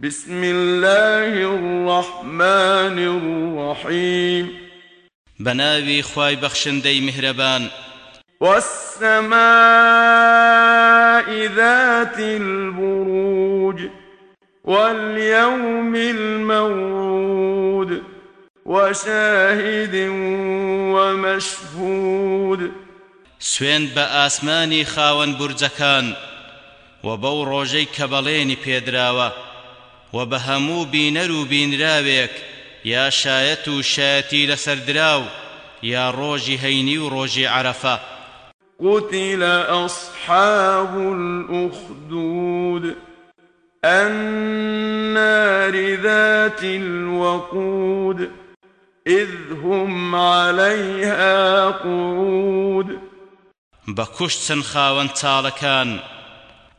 بسم الله الرحمن الرحيم. بناوي خواي بخشندي مهربان. والسماء ذات البروج واليوم الموعود وشاهد ومشهود. سوين بآسماني خاون برجكان وبو روجي كبليني بيدراوه و بە هەموو بینەر و بینراوێک یا شایەت و شایەتی دراو یا ڕۆژی هەینی و ڕۆژی عرەفە. قتل أصحاب الأخدود النار ذات الوقود إذ هم عليها قعود. سن خاون تالكان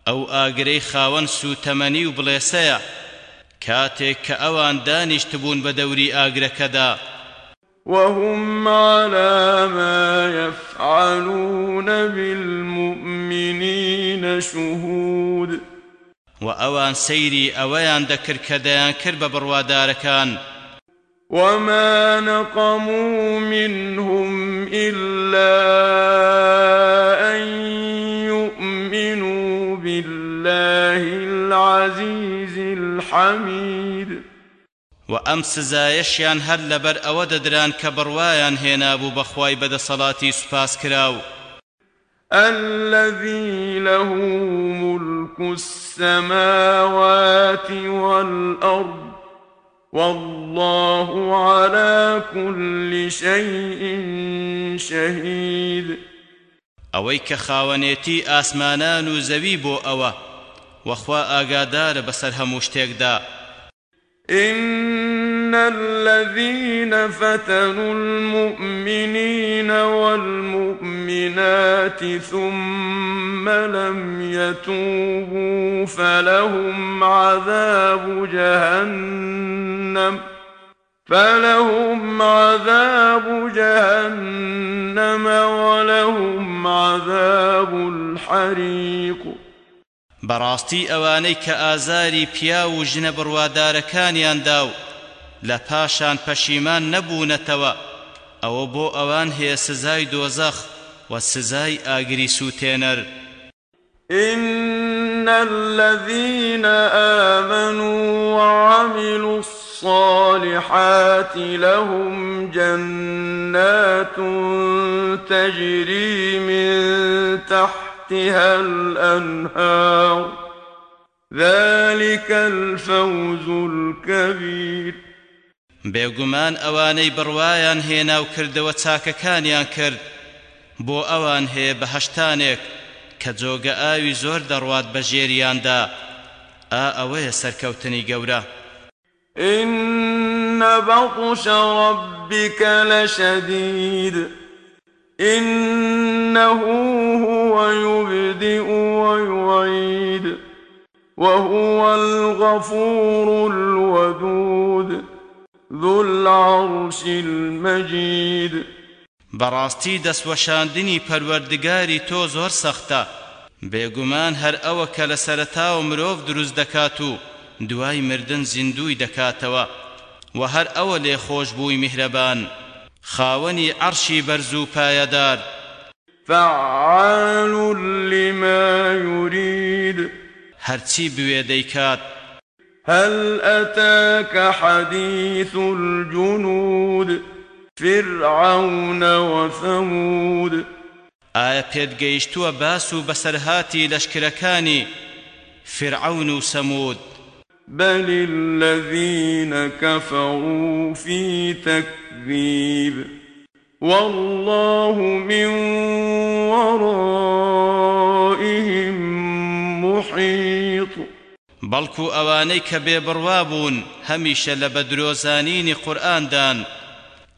أو آقري خاون سو تمني وبليسيا كاتك كأوان دانش تبون بدوري ئاگرەکەدا. وهم على ما يفعلون بالمؤمنين شهود. وأوان سيري أوان دكر كديان كرب برواداركان وما نقموا منهم إلا الحميد وأم سزايشيان هل لبر أود دران كبروايان هنابو بخواي بدا صلاتي سپاس كراو. الذي له ملك السماوات والأرض والله على كل شيء شهيد. أويك خاونيتي آسمانان زبيبو أوه وخوا آقادار بسر هموشتيك دا إن الذين فتنوا المؤمنين والمؤمنات ثم لم يتوبوا فلهم عذاب جهنم فلهم عذاب جهنم ولهم عذاب الحريق. بەڕاستی ئەوانەی کە ئازاری پیا و ژنە بڕوادارەکانیاندا و لە پاشان پەشیمان نەبوونەتەوە. ئەوە بۆ ئەوان هەیە سزای دۆزەخ و سزای ئاگری سووتێنەر. إن الذين آمنوا وعملوا الصالحات لهم جنات تجري من تحت تحتها الأنهار. ذلك الفوز الكبير. بێگومان ئەوانەی بڕوایان هێنا و کردەوە چاکەکانیان کرد. بۆ ئەوان هەیە بەهەشتانێک کە جۆگە ئاوی زۆر دەڕوات بە ژێریاندا. ئا ئەوەیە سەرکەوتنی گەورە. إن بطش ربك لشديد. إنه هو يبدئ ويعيد وهو الغفور الودود ذو العرش المجيد. بەڕاستی دەستوەشاندنی پەروەردگاری تۆ زۆر سەختە بێگومان هەر ئەوە کە لە سەرەتاوە مرۆڤ دروست دەکات و دوای مردن زیندوی دەکاتەوە و هەر ئەوە لێ خۆش بووی میهرەبان عەرشی بەرز و پایدار. فعال لما يريد. هرچی بوێ دەیکات؟ هل أتاك حديث الجنود؟ فرعون وثمود. ئایا پێت گەیشتووە باس و بەسەرهاتی لەشکرەکانی فرعون و سەمود؟ بل الذين كفروا في تكذيب. والله من ورائهم محيط. بەڵکو ئەوانەی کە بێبڕوابوون هەمیشە لە بەدرۆزانینی قورئاندان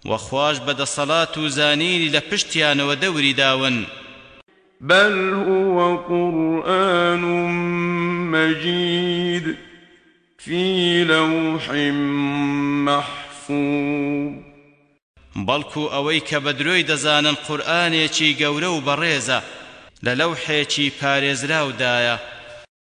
وەخواش بەدەسەڵات و زانینی لە پشتیانەوە دەوری داون. بل هو قرآن مجيد في لوح محفوظ. بەڵکو ئەوەی کە بە درۆی دەزانن قورئانێکی گەورە و بەڕێزە لە لەوحێکی پارێزراودایە.